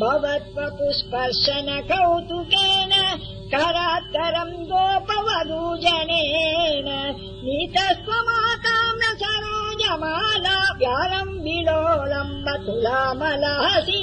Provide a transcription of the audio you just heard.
भवत्वपुस्पर्शन कौतुकेन करात्करम् गोपवधूजनेन नीतस्त्वमाताम् न सरोजमाला व्यालम् विलोलम् मथुलामलहसी